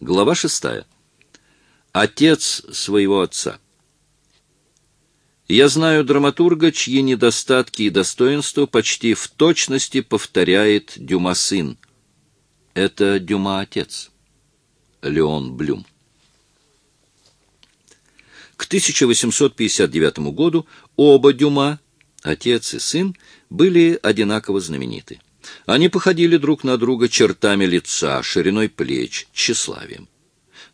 Глава шестая. Отец своего отца. Я знаю драматурга, чьи недостатки и достоинства почти в точности повторяет Дюма сын. Это Дюма отец. Леон Блюм. К 1859 году оба Дюма, отец и сын, были одинаково знамениты. Они походили друг на друга чертами лица, шириной плеч, тщеславием.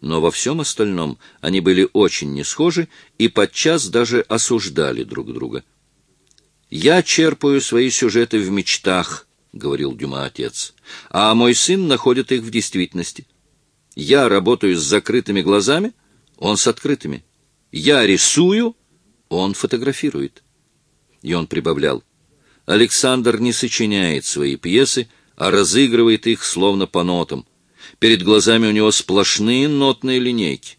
Но во всем остальном они были очень не схожи и подчас даже осуждали друг друга. «Я черпаю свои сюжеты в мечтах», — говорил Дюма отец, — «а мой сын находит их в действительности. Я работаю с закрытыми глазами, он с открытыми. Я рисую, он фотографирует. И он прибавлял. Александр не сочиняет свои пьесы, а разыгрывает их словно по нотам. Перед глазами у него сплошные нотные линейки.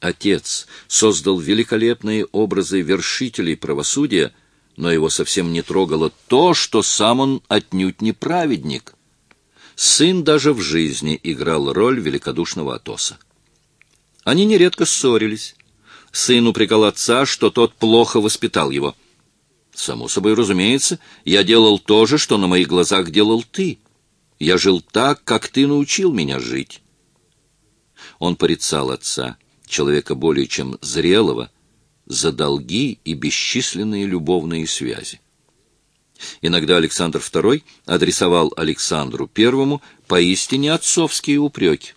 Отец создал великолепные образы вершителей правосудия, но его совсем не трогало то, что сам он отнюдь не праведник. Сын даже в жизни играл роль великодушного Атоса. Они нередко ссорились. Сын упрекал отца, что тот плохо воспитал его. Само собой разумеется, я делал то же, что на моих глазах делал ты. Я жил так, как ты научил меня жить. Он порицал отца, человека более чем зрелого, за долги и бесчисленные любовные связи. Иногда Александр II адресовал Александру I поистине отцовские упреки.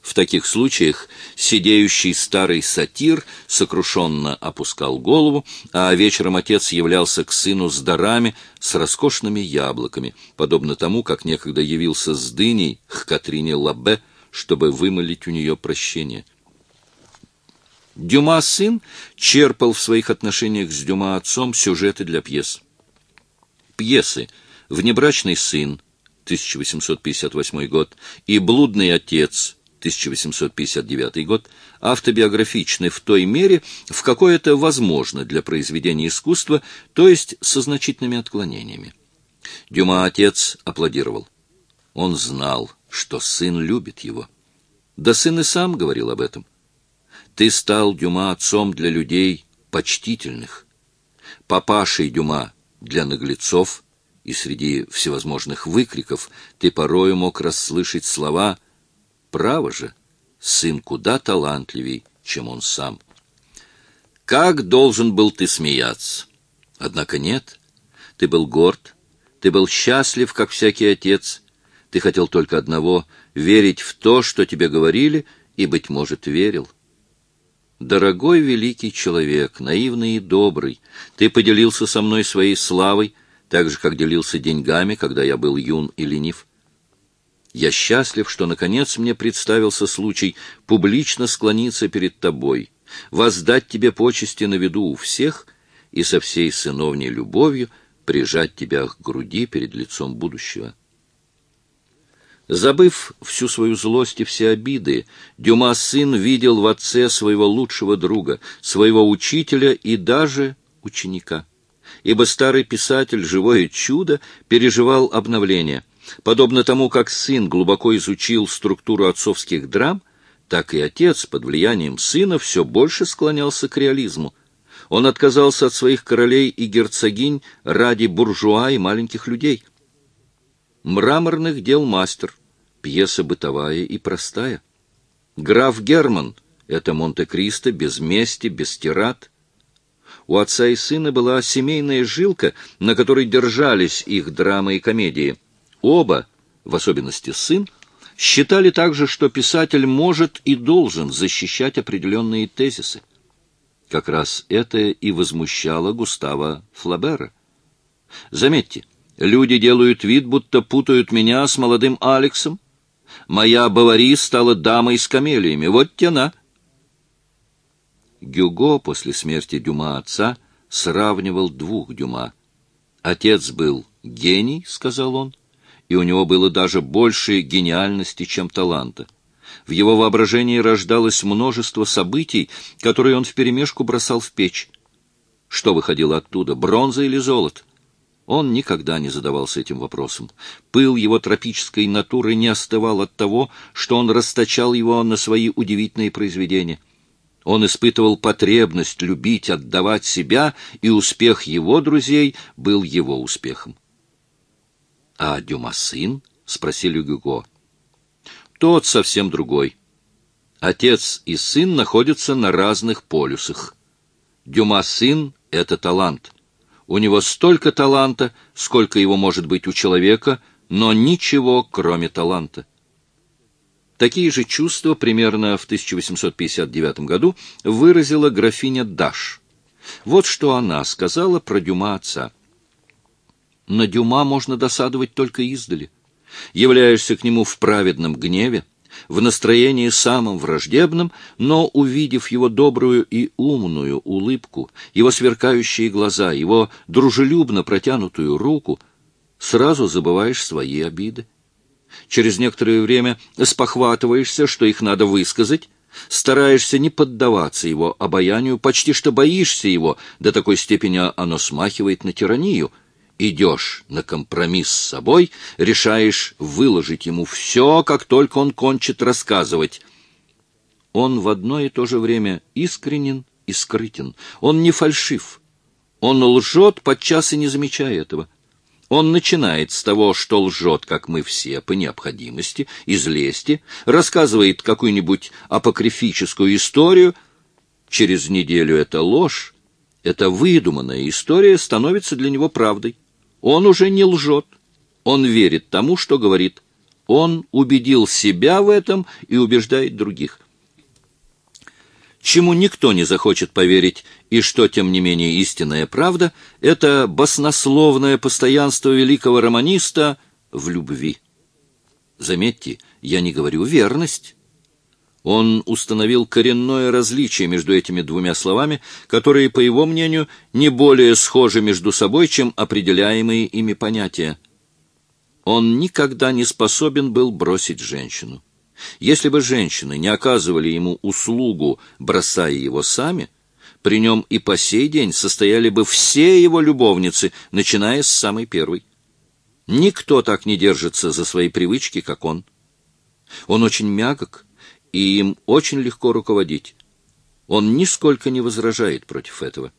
В таких случаях сидеющий старый сатир сокрушенно опускал голову, а вечером отец являлся к сыну с дарами, с роскошными яблоками, подобно тому, как некогда явился с дыней к Катрине Лабе, чтобы вымолить у нее прощение. Дюма сын черпал в своих отношениях с Дюма отцом сюжеты для пьес. Пьесы «Внебрачный сын» 1858 год и «Блудный отец» 1859 год, автобиографичны в той мере, в какой это возможно для произведения искусства, то есть со значительными отклонениями. Дюма отец аплодировал. Он знал, что сын любит его. Да сын и сам говорил об этом. Ты стал, Дюма, отцом для людей почтительных, папашей Дюма для наглецов, и среди всевозможных выкриков ты порою мог расслышать слова — Право же, сын куда талантливей, чем он сам. Как должен был ты смеяться? Однако нет. Ты был горд, ты был счастлив, как всякий отец. Ты хотел только одного — верить в то, что тебе говорили, и, быть может, верил. Дорогой великий человек, наивный и добрый, ты поделился со мной своей славой, так же, как делился деньгами, когда я был юн и ленив. Я счастлив, что, наконец, мне представился случай публично склониться перед тобой, воздать тебе почести на виду у всех и со всей сыновней любовью прижать тебя к груди перед лицом будущего. Забыв всю свою злость и все обиды, Дюма сын видел в отце своего лучшего друга, своего учителя и даже ученика. Ибо старый писатель, живое чудо, переживал обновление — Подобно тому, как сын глубоко изучил структуру отцовских драм, так и отец под влиянием сына все больше склонялся к реализму. Он отказался от своих королей и герцогинь ради буржуа и маленьких людей. Мраморных дел мастер, пьеса бытовая и простая. Граф Герман — это Монте-Кристо без мести, без тират. У отца и сына была семейная жилка, на которой держались их драмы и комедии — Оба, в особенности сын, считали также, что писатель может и должен защищать определенные тезисы. Как раз это и возмущало Густава Флабера. Заметьте, люди делают вид, будто путают меня с молодым Алексом. Моя Бавари стала дамой с камелиями. Вот тена. Гюго после смерти Дюма отца сравнивал двух Дюма. Отец был гений, сказал он, и у него было даже больше гениальности, чем таланта. В его воображении рождалось множество событий, которые он вперемешку бросал в печь. Что выходило оттуда, бронза или золото? Он никогда не задавался этим вопросом. Пыл его тропической натуры не остывал от того, что он расточал его на свои удивительные произведения. Он испытывал потребность любить, отдавать себя, и успех его друзей был его успехом. — А Дюма сын? — спросили Гюго. — Тот совсем другой. Отец и сын находятся на разных полюсах. Дюма сын — это талант — у него столько таланта, сколько его может быть у человека, но ничего, кроме таланта. Такие же чувства примерно в 1859 году выразила графиня Даш. Вот что она сказала про Дюма отца. На Дюма можно досадовать только издали. Являешься к нему в праведном гневе, в настроении самым враждебным, но, увидев его добрую и умную улыбку, его сверкающие глаза, его дружелюбно протянутую руку, сразу забываешь свои обиды. Через некоторое время спохватываешься, что их надо высказать, стараешься не поддаваться его обаянию, почти что боишься его, до такой степени оно смахивает на тиранию — идешь на компромисс с собой, решаешь выложить ему все, как только он кончит рассказывать. Он в одно и то же время искренен и скрытен. Он не фальшив. Он лжет, подчас и не замечая этого. Он начинает с того, что лжет, как мы все, по необходимости, из лести, рассказывает какую-нибудь апокрифическую историю. Через неделю эта ложь, эта выдуманная история становится для него правдой. Он уже не лжет. Он верит тому, что говорит. Он убедил себя в этом и убеждает других. Чему никто не захочет поверить, и что, тем не менее, истинная правда, это баснословное постоянство великого романиста в любви. Заметьте, я не говорю верность. Он установил коренное различие между этими двумя словами, которые, по его мнению, не более схожи между собой, чем определяемые ими понятия. Он никогда не способен был бросить женщину. Если бы женщины не оказывали ему услугу, бросая его сами, при нем и по сей день состояли бы все его любовницы, начиная с самой первой. Никто так не держится за свои привычки, как он. Он очень мягок, и им очень легко руководить. Он нисколько не возражает против этого.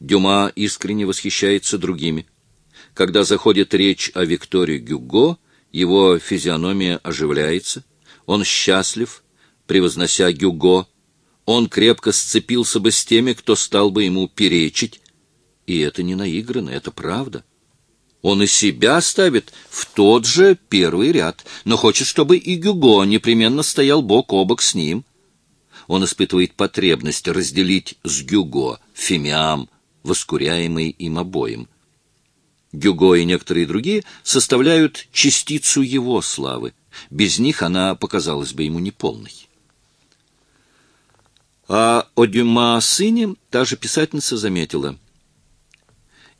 Дюма искренне восхищается другими. Когда заходит речь о Виктории Гюго, его физиономия оживляется, он счастлив, превознося Гюго, он крепко сцепился бы с теми, кто стал бы ему перечить, и это не наигранно, это правда. Он и себя ставит в тот же первый ряд, но хочет, чтобы и Гюго непременно стоял бок о бок с ним. Он испытывает потребность разделить с Гюго фимиам, воскуряемый им обоим. Гюго и некоторые другие составляют частицу его славы. Без них она показалась бы ему неполной. А о Дюма сыне та же писательница заметила —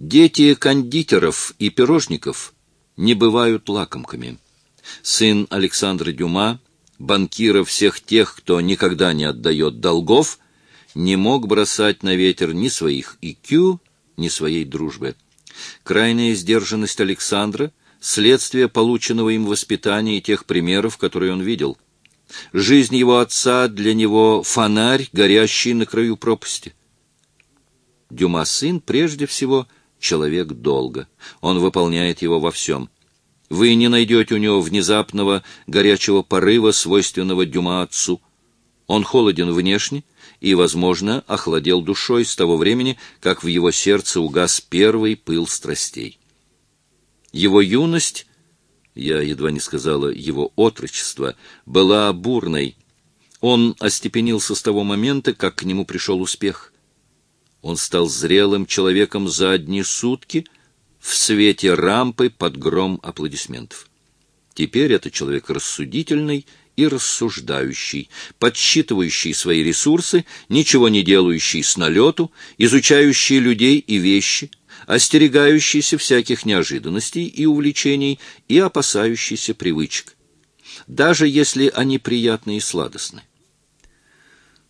Дети кондитеров и пирожников не бывают лакомками. Сын Александра Дюма, банкира всех тех, кто никогда не отдает долгов, не мог бросать на ветер ни своих икю, ни своей дружбы. Крайняя сдержанность Александра — следствие полученного им воспитания и тех примеров, которые он видел. Жизнь его отца для него — фонарь, горящий на краю пропасти. Дюма сын прежде всего — человек долго. Он выполняет его во всем. Вы не найдете у него внезапного горячего порыва, свойственного Дюма отцу. Он холоден внешне и, возможно, охладел душой с того времени, как в его сердце угас первый пыл страстей. Его юность, я едва не сказала его отрочество, была бурной. Он остепенился с того момента, как к нему пришел успех. Он стал зрелым человеком за одни сутки в свете рампы под гром аплодисментов. Теперь это человек рассудительный и рассуждающий, подсчитывающий свои ресурсы, ничего не делающий с налету, изучающий людей и вещи, остерегающийся всяких неожиданностей и увлечений и опасающийся привычек, даже если они приятны и сладостны.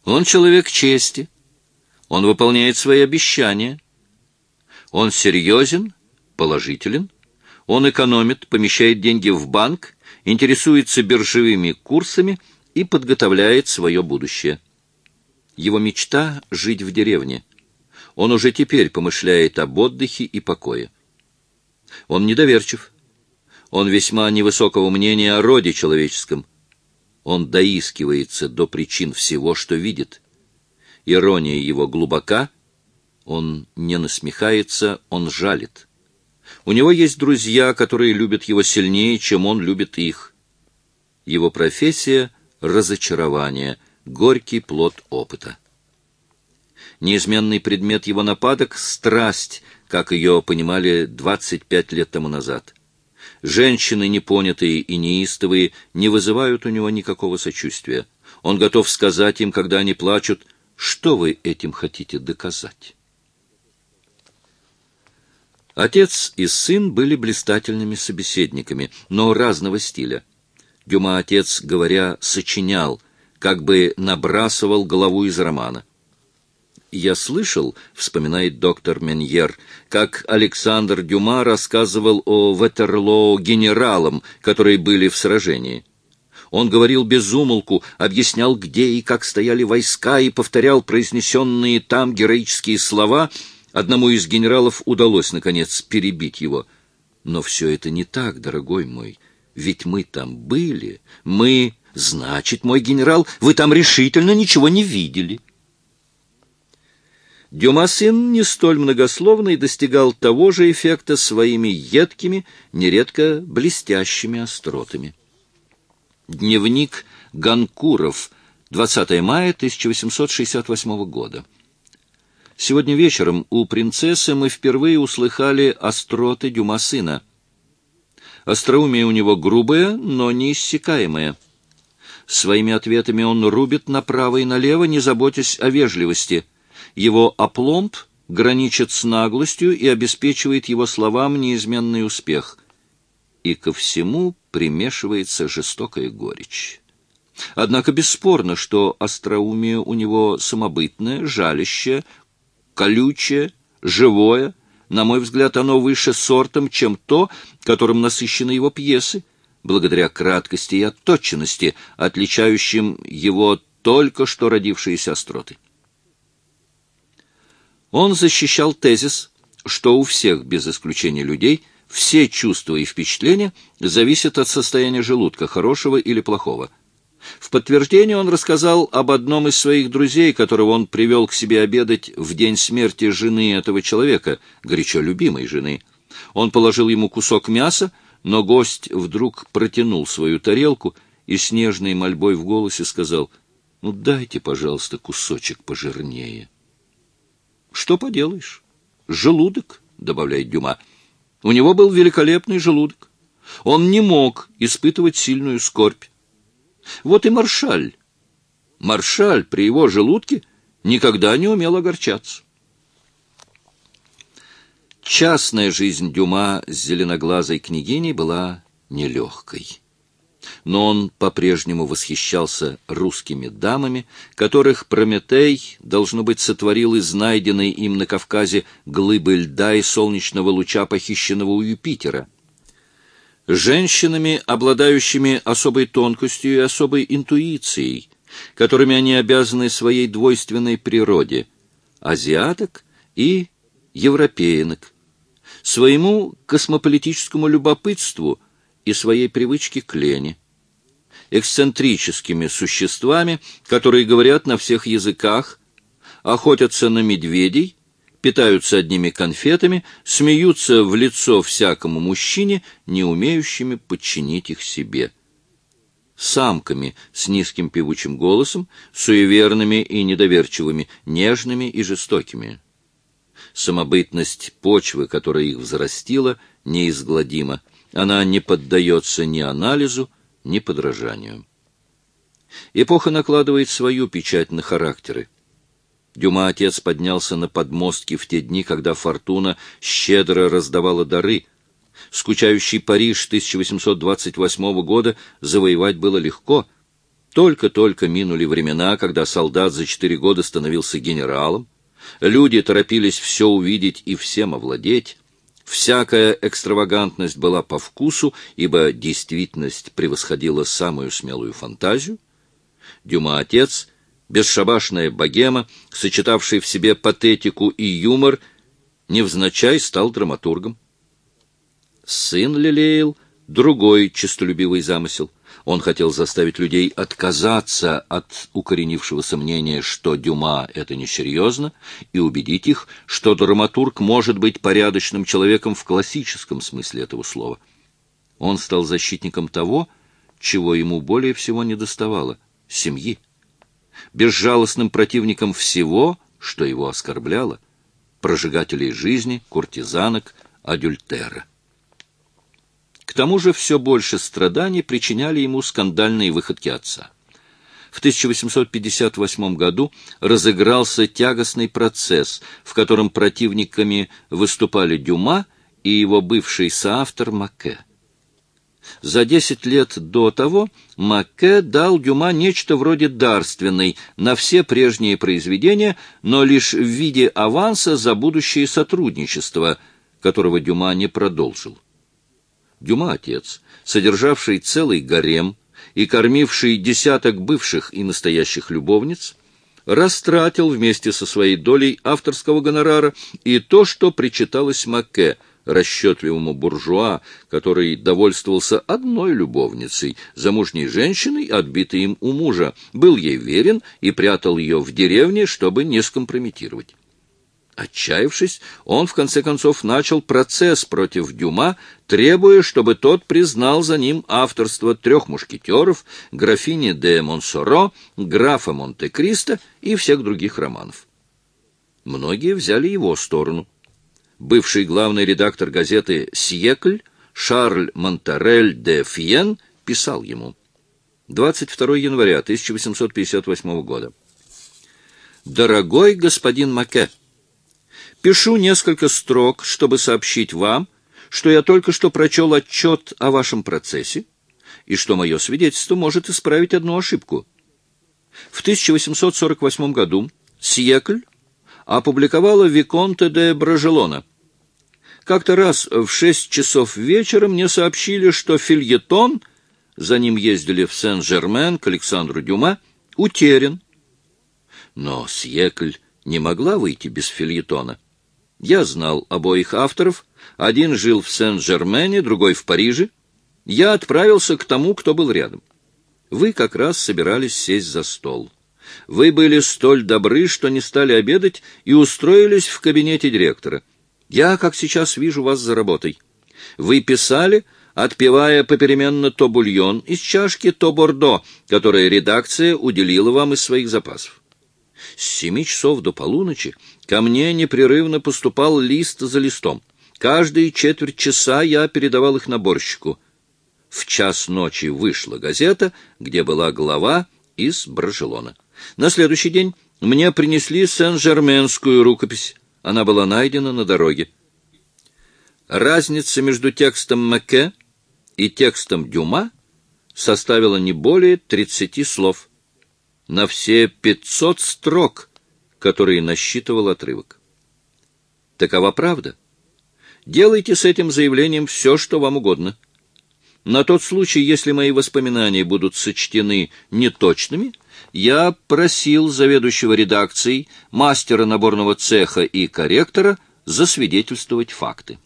Он человек чести, он выполняет свои обещания. Он серьезен, положителен, он экономит, помещает деньги в банк, интересуется биржевыми курсами и подготовляет свое будущее. Его мечта — жить в деревне. Он уже теперь помышляет об отдыхе и покое. Он недоверчив. Он весьма невысокого мнения о роде человеческом. Он доискивается до причин всего, что видит. Ирония его глубока, он не насмехается, он жалит. У него есть друзья, которые любят его сильнее, чем он любит их. Его профессия — разочарование, горький плод опыта. Неизменный предмет его нападок — страсть, как ее понимали 25 лет тому назад. Женщины, непонятые и неистовые, не вызывают у него никакого сочувствия. Он готов сказать им, когда они плачут, что вы этим хотите доказать. Отец и сын были блистательными собеседниками, но разного стиля. Дюма отец, говоря, сочинял, как бы набрасывал голову из романа. «Я слышал, — вспоминает доктор Меньер, — как Александр Дюма рассказывал о Ватерлоо генералам, которые были в сражении. Он говорил без умолку, объяснял, где и как стояли войска, и повторял произнесенные там героические слова — Одному из генералов удалось, наконец, перебить его. Но все это не так, дорогой мой. Ведь мы там были. Мы... Значит, мой генерал, вы там решительно ничего не видели. Дюма сын не столь многословный достигал того же эффекта своими едкими, нередко блестящими остротами. Дневник Ганкуров, 20 мая 1868 года. Сегодня вечером у принцессы мы впервые услыхали остроты Дюма сына. Остроумие у него грубое, но неиссякаемое. Своими ответами он рубит направо и налево, не заботясь о вежливости. Его опломб граничит с наглостью и обеспечивает его словам неизменный успех. И ко всему примешивается жестокая горечь. Однако бесспорно, что остроумие у него самобытное, жалящее, колючее, живое. На мой взгляд, оно выше сортом, чем то, которым насыщены его пьесы, благодаря краткости и отточенности, отличающим его только что родившиеся остроты. Он защищал тезис, что у всех, без исключения людей, все чувства и впечатления зависят от состояния желудка, хорошего или плохого – в подтверждение он рассказал об одном из своих друзей, которого он привел к себе обедать в день смерти жены этого человека, горячо любимой жены. Он положил ему кусок мяса, но гость вдруг протянул свою тарелку и с нежной мольбой в голосе сказал, «Ну, дайте, пожалуйста, кусочек пожирнее». «Что поделаешь? Желудок», — добавляет Дюма. «У него был великолепный желудок. Он не мог испытывать сильную скорбь. Вот и маршаль. Маршаль при его желудке никогда не умел огорчаться. Частная жизнь Дюма с зеленоглазой княгиней была нелегкой. Но он по-прежнему восхищался русскими дамами, которых Прометей, должно быть, сотворил из найденной им на Кавказе глыбы льда и солнечного луча, похищенного у Юпитера — женщинами, обладающими особой тонкостью и особой интуицией, которыми они обязаны своей двойственной природе, азиаток и европеянок, своему космополитическому любопытству и своей привычке к лени, эксцентрическими существами, которые говорят на всех языках, охотятся на медведей питаются одними конфетами, смеются в лицо всякому мужчине, не умеющими подчинить их себе. Самками с низким певучим голосом, суеверными и недоверчивыми, нежными и жестокими. Самобытность почвы, которая их взрастила, неизгладима. Она не поддается ни анализу, ни подражанию. Эпоха накладывает свою печать на характеры. Дюма отец поднялся на подмостки в те дни, когда фортуна щедро раздавала дары. Скучающий Париж 1828 года завоевать было легко. Только-только минули времена, когда солдат за четыре года становился генералом. Люди торопились все увидеть и всем овладеть. Всякая экстравагантность была по вкусу, ибо действительность превосходила самую смелую фантазию. Дюма-отец, бесшабашная богема, сочетавший в себе патетику и юмор, невзначай стал драматургом. Сын лелеял другой честолюбивый замысел. Он хотел заставить людей отказаться от укоренившегося мнения, что Дюма — это несерьезно, и убедить их, что драматург может быть порядочным человеком в классическом смысле этого слова. Он стал защитником того, чего ему более всего недоставало — семьи. Безжалостным противником всего, что его оскорбляло — прожигателей жизни, куртизанок, адюльтера. К тому же все больше страданий причиняли ему скандальные выходки отца. В 1858 году разыгрался тягостный процесс, в котором противниками выступали Дюма и его бывший соавтор Маке. За десять лет до того Маке дал Дюма нечто вроде дарственной на все прежние произведения, но лишь в виде аванса за будущее сотрудничество, которого Дюма не продолжил. Дюма отец, содержавший целый гарем и кормивший десяток бывших и настоящих любовниц, растратил вместе со своей долей авторского гонорара и то, что причиталось Маке, расчетливому буржуа, который довольствовался одной любовницей, замужней женщиной, отбитой им у мужа, был ей верен и прятал ее в деревне, чтобы не скомпрометировать. Отчаявшись, он в конце концов начал процесс против Дюма, требуя, чтобы тот признал за ним авторство трех мушкетеров, графини де Монсоро, графа Монте-Кристо и всех других романов. Многие взяли его сторону. Бывший главный редактор газеты «Сьекль» Шарль Монтарель де Фиен писал ему 22 января 1858 года. «Дорогой господин Маке, Пишу несколько строк, чтобы сообщить вам, что я только что прочел отчет о вашем процессе и что мое свидетельство может исправить одну ошибку. В 1848 году Сьекль опубликовала Виконте де Бражелона. Как-то раз в шесть часов вечера мне сообщили, что фильетон, за ним ездили в Сен-Жермен к Александру Дюма, утерян. Но Сьекль не могла выйти без фильетона. Я знал обоих авторов. Один жил в Сен-Жермене, другой в Париже. Я отправился к тому, кто был рядом. Вы как раз собирались сесть за стол. Вы были столь добры, что не стали обедать и устроились в кабинете директора. Я, как сейчас, вижу вас за работой. Вы писали, отпивая попеременно то бульон из чашки, то бордо, которое редакция уделила вам из своих запасов. С семи часов до полуночи ко мне непрерывно поступал лист за листом. Каждые четверть часа я передавал их наборщику. В час ночи вышла газета, где была глава из Баржелона. На следующий день мне принесли Сен-Жерменскую рукопись. Она была найдена на дороге. Разница между текстом Маке и текстом Дюма составила не более тридцати слов на все пятьсот строк, которые насчитывал отрывок. Такова правда. Делайте с этим заявлением все, что вам угодно. На тот случай, если мои воспоминания будут сочтены неточными, я просил заведующего редакцией, мастера наборного цеха и корректора засвидетельствовать факты.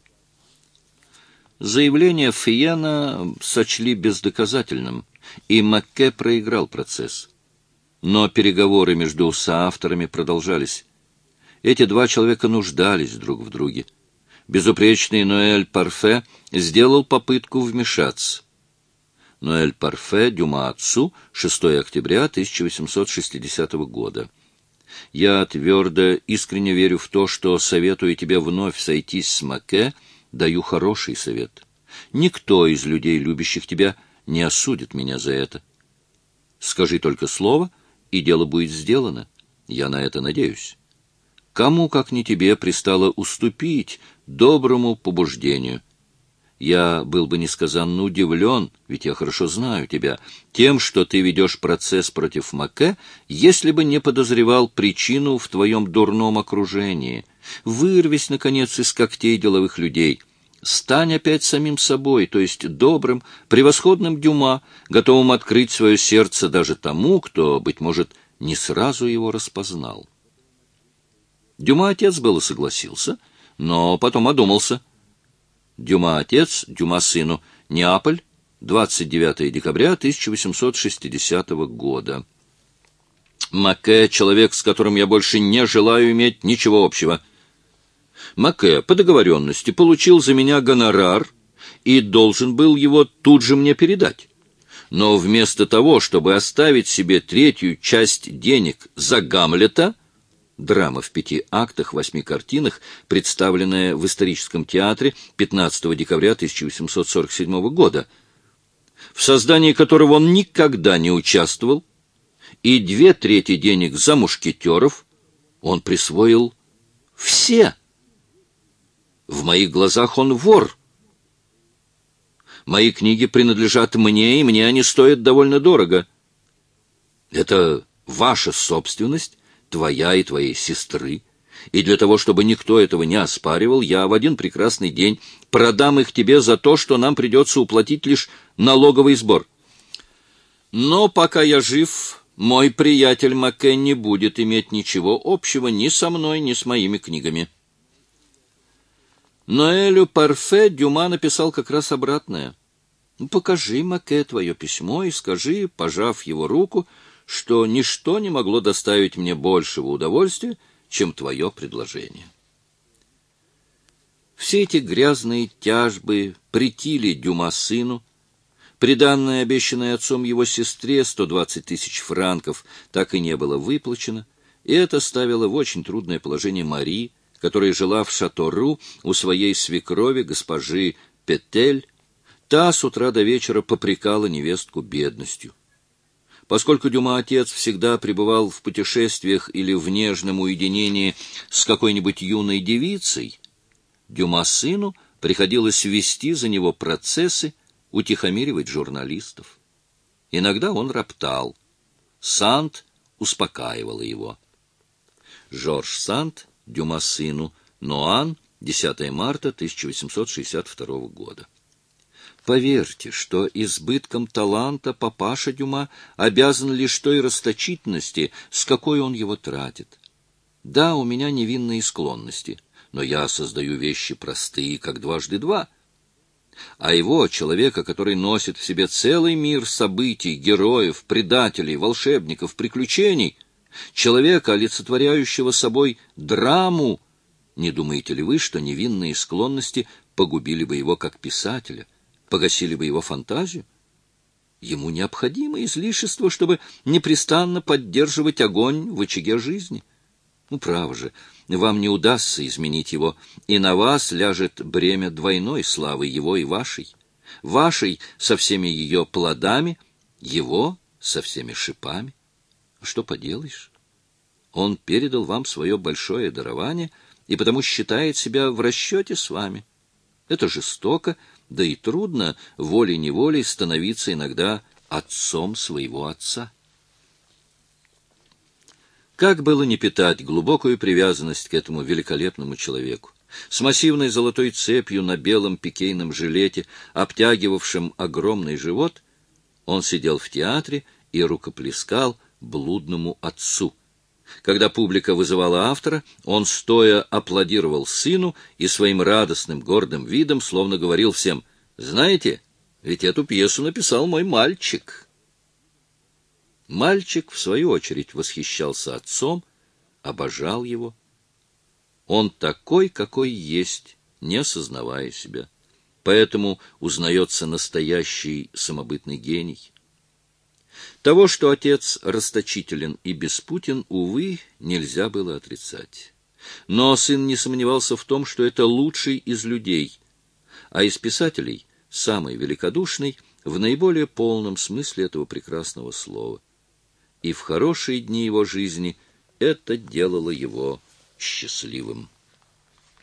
Заявление Фиена сочли бездоказательным, и Макке проиграл процесс. Но переговоры между соавторами продолжались. Эти два человека нуждались друг в друге. Безупречный Ноэль Парфе сделал попытку вмешаться. Ноэль Парфе, Дюма отцу, 6 октября 1860 года. Я твердо, искренне верю в то, что, советую тебе вновь сойтись с Маке, даю хороший совет. Никто из людей, любящих тебя, не осудит меня за это. Скажи только слово, и дело будет сделано. Я на это надеюсь. Кому, как не тебе, пристало уступить доброму побуждению? Я был бы несказанно удивлен, ведь я хорошо знаю тебя, тем, что ты ведешь процесс против Маке, если бы не подозревал причину в твоем дурном окружении. Вырвись, наконец, из когтей деловых людей. Стань опять самим собой, то есть добрым, превосходным Дюма, готовым открыть свое сердце даже тому, кто, быть может, не сразу его распознал. Дюма отец было согласился, но потом одумался — Дюма отец, Дюма сыну. Неаполь, 29 декабря 1860 года. Маке — человек, с которым я больше не желаю иметь ничего общего. Маке по договоренности получил за меня гонорар и должен был его тут же мне передать. Но вместо того, чтобы оставить себе третью часть денег за Гамлета — драма в пяти актах, восьми картинах, представленная в историческом театре 15 декабря 1847 года, в создании которого он никогда не участвовал, и две трети денег за мушкетеров он присвоил все. В моих глазах он вор. Мои книги принадлежат мне, и мне они стоят довольно дорого. Это ваша собственность, твоя и твоей сестры, и для того, чтобы никто этого не оспаривал, я в один прекрасный день продам их тебе за то, что нам придется уплатить лишь налоговый сбор. Но пока я жив, мой приятель Маккен не будет иметь ничего общего ни со мной, ни с моими книгами. Ноэлю Парфе Дюма написал как раз обратное. «Покажи Маке твое письмо и скажи, пожав его руку, — что ничто не могло доставить мне большего удовольствия, чем твое предложение. Все эти грязные тяжбы притили Дюма сыну, приданное, обещанное отцом его сестре, 120 тысяч франков, так и не было выплачено, и это ставило в очень трудное положение Мари, которая жила в Шатору у своей свекрови, госпожи Петель. Та с утра до вечера попрекала невестку бедностью. Поскольку Дюма-отец всегда пребывал в путешествиях или в нежном уединении с какой-нибудь юной девицей, Дюма-сыну приходилось вести за него процессы, утихомиривать журналистов. Иногда он роптал. Сант успокаивала его. Жорж Сант, Дюма-сыну, Ноан, 10 марта 1862 года. Поверьте, что избытком таланта папаша Дюма обязан лишь той расточительности, с какой он его тратит. Да, у меня невинные склонности, но я создаю вещи простые, как дважды два. А его, человека, который носит в себе целый мир событий, героев, предателей, волшебников, приключений, человека, олицетворяющего собой драму, не думаете ли вы, что невинные склонности погубили бы его как писателя — погасили бы его фантазию. Ему необходимо излишество, чтобы непрестанно поддерживать огонь в очаге жизни. Ну, право же, вам не удастся изменить его, и на вас ляжет бремя двойной славы его и вашей. Вашей со всеми ее плодами, его со всеми шипами. Что поделаешь? Он передал вам свое большое дарование и потому считает себя в расчете с вами. Это жестоко, да и трудно волей-неволей становиться иногда отцом своего отца. Как было не питать глубокую привязанность к этому великолепному человеку? С массивной золотой цепью на белом пикейном жилете, обтягивавшем огромный живот, он сидел в театре и рукоплескал блудному отцу — когда публика вызывала автора, он стоя аплодировал сыну и своим радостным, гордым видом словно говорил всем, «Знаете, ведь эту пьесу написал мой мальчик». Мальчик, в свою очередь, восхищался отцом, обожал его. Он такой, какой есть, не осознавая себя. Поэтому узнается настоящий самобытный гений. Того, что отец расточителен и беспутен, увы, нельзя было отрицать. Но сын не сомневался в том, что это лучший из людей, а из писателей самый великодушный в наиболее полном смысле этого прекрасного слова. И в хорошие дни его жизни это делало его счастливым.